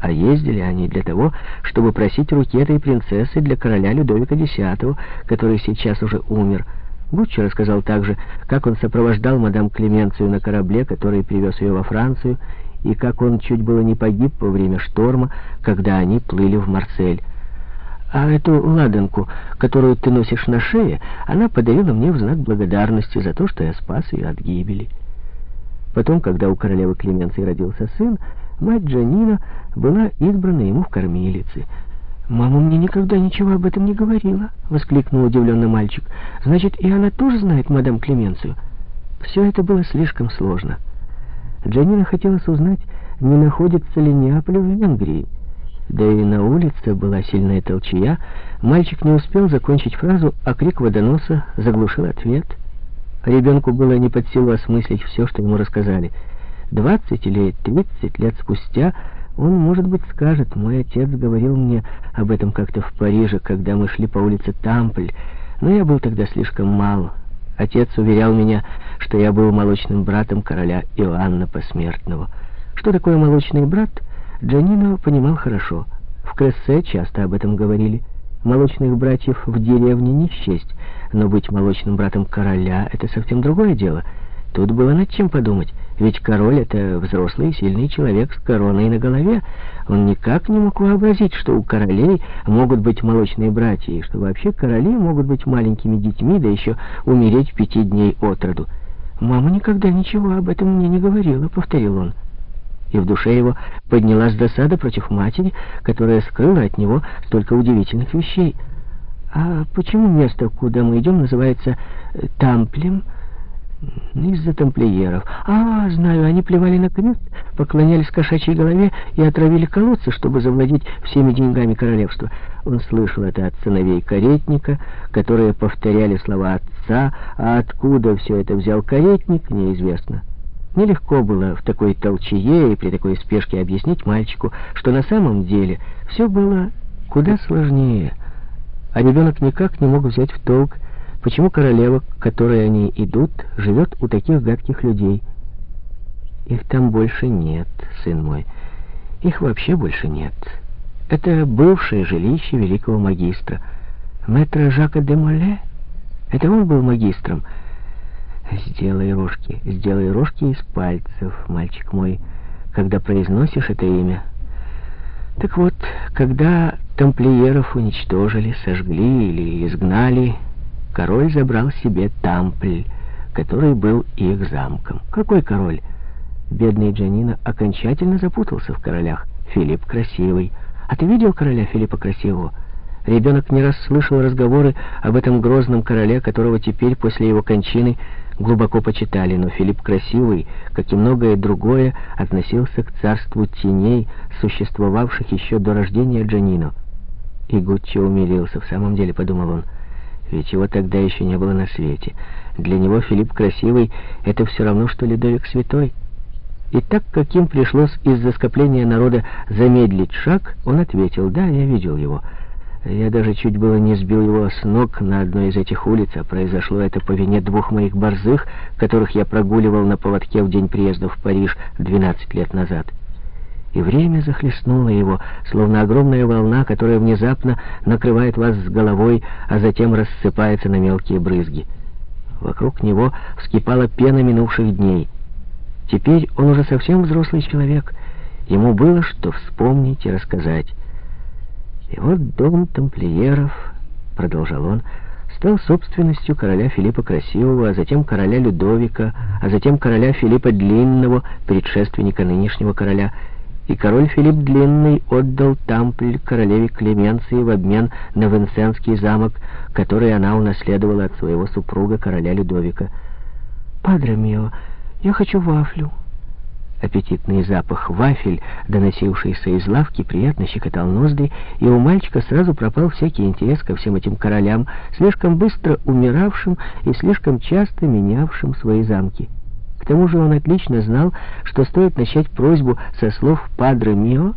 А ездили они для того, чтобы просить руки этой принцессы для короля Людовика X, который сейчас уже умер. Гуччо рассказал также, как он сопровождал мадам Клеменцию на корабле, который привез ее во Францию, и как он чуть было не погиб во время шторма, когда они плыли в Марсель. А эту ладанку, которую ты носишь на шее, она подарила мне в знак благодарности за то, что я спас ее от гибели. Потом, когда у королевы Клеменции родился сын, мать Джанина была избрана ему в кормилице. «Мама мне никогда ничего об этом не говорила», — воскликнул удивленный мальчик. «Значит, и она тоже знает мадам Клеменцию?» Все это было слишком сложно. Джанина хотелось узнать, не находится ли Неаполь в Венгрии. Да и на улице была сильная толчья. Мальчик не успел закончить фразу, а крик водоноса заглушил ответ. Ребенку было не под силу осмыслить все, что ему рассказали. Двадцать или тридцать лет спустя он, может быть, скажет, мой отец говорил мне об этом как-то в Париже, когда мы шли по улице Тампль, но я был тогда слишком мал. Отец уверял меня, что я был молочным братом короля Иоанна Посмертного. Что такое молочный брат, Джанино понимал хорошо. В Крессе часто об этом говорили. Молочных братьев в деревне не счесть, но быть молочным братом короля — это совсем другое дело — Тут было над чем подумать, ведь король — это взрослый сильный человек с короной на голове. Он никак не мог вообразить, что у королей могут быть молочные братья, и что вообще короли могут быть маленькими детьми, да еще умереть пяти дней от роду. «Мама никогда ничего об этом мне не говорила», — повторил он. И в душе его поднялась досада против матери, которая скрыла от него столько удивительных вещей. «А почему место, куда мы идем, называется Тамплем?» Из-за тамплиеров. А, знаю, они плевали на крест, поклонялись кошачьей голове и отравили колодцы, чтобы завладеть всеми деньгами королевства. Он слышал это от сыновей каретника, которые повторяли слова отца, а откуда все это взял каретник, неизвестно. Нелегко было в такой толчее и при такой спешке объяснить мальчику, что на самом деле все было куда сложнее, а ребенок никак не мог взять в толк, Почему королева, к которой они идут, живет у таких гадких людей? Их там больше нет, сын мой. Их вообще больше нет. Это бывшее жилище великого магистра. Мэтра Жака де Моле? Это он был магистром. Сделай рожки, сделай рожки из пальцев, мальчик мой, когда произносишь это имя. Так вот, когда тамплиеров уничтожили, сожгли или изгнали король забрал себе Тампль, который был их замком. Какой король? Бедный Джанина окончательно запутался в королях. Филипп Красивый. А ты видел короля Филиппа Красивого? Ребенок не раз слышал разговоры об этом грозном короле, которого теперь, после его кончины, глубоко почитали, но Филипп Красивый, как и многое другое, относился к царству теней, существовавших еще до рождения Джанино. И Гуччо умилился, в самом деле, подумал он, — ведь его тогда еще не было на свете. Для него Филипп Красивый — это все равно, что Людовик Святой. И так как им пришлось из-за скопления народа замедлить шаг, он ответил, «Да, я видел его». Я даже чуть было не сбил его с ног на одной из этих улиц, а произошло это по вине двух моих борзых, которых я прогуливал на поводке в день приезда в Париж 12 лет назад и время захлестнуло его, словно огромная волна, которая внезапно накрывает вас с головой, а затем рассыпается на мелкие брызги. Вокруг него вскипала пена минувших дней. Теперь он уже совсем взрослый человек. Ему было что вспомнить и рассказать. И вот дом тамплиеров, продолжал он, стал собственностью короля Филиппа Красивого, а затем короля Людовика, а затем короля Филиппа Длинного, предшественника нынешнего короля и король Филипп Длинный отдал Тампль королеве Клеменции в обмен на Венсенский замок, который она унаследовала от своего супруга, короля Людовика. «Падре мио, я хочу вафлю». Аппетитный запах вафель, доносившийся из лавки, приятно щекотал ноздри, и у мальчика сразу пропал всякий интерес ко всем этим королям, слишком быстро умиравшим и слишком часто менявшим свои замки. К тому же он отлично знал, что стоит начать просьбу со слов «Падре Мио»,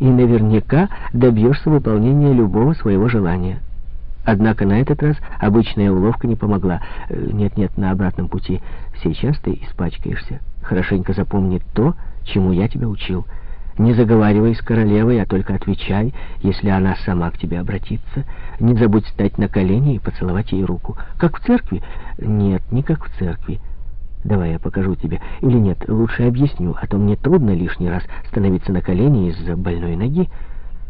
и наверняка добьешься выполнения любого своего желания. Однако на этот раз обычная уловка не помогла. Нет-нет, на обратном пути. Сейчас ты испачкаешься. Хорошенько запомни то, чему я тебя учил. Не заговаривай с королевой, а только отвечай, если она сама к тебе обратится. Не забудь стать на колени и поцеловать ей руку. Как в церкви? Нет, не как в церкви. Давай я покажу тебе. Или нет, лучше объясню, а то мне трудно лишний раз становиться на колени из-за больной ноги.